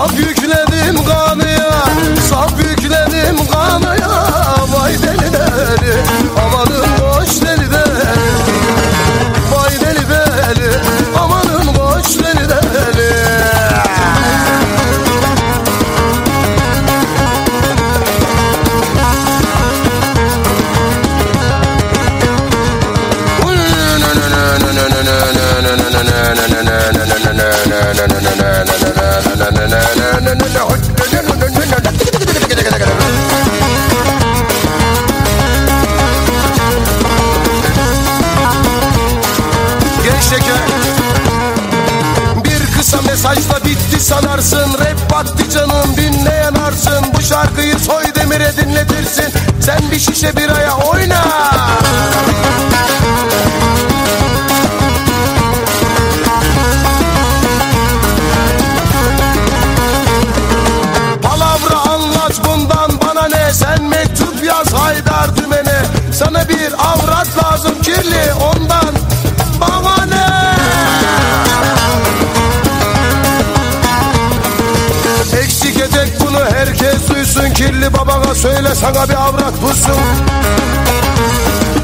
어, 거기 Bir kısa mesajla bitti sanarsın. Rap battı canım dinleyen arsın. Bu şarkıyı soy demire dinletirsin. Sen bir şişe biraya oyna. Yaz Haydar Dümen'e Sana bir avrat lazım kirli ondan. Bana ne Eksik edecek bunu herkes duysun. Kirli babana söyle sana bir avrat bulsun.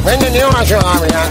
Ben de niye uğraşıyorum abi ya?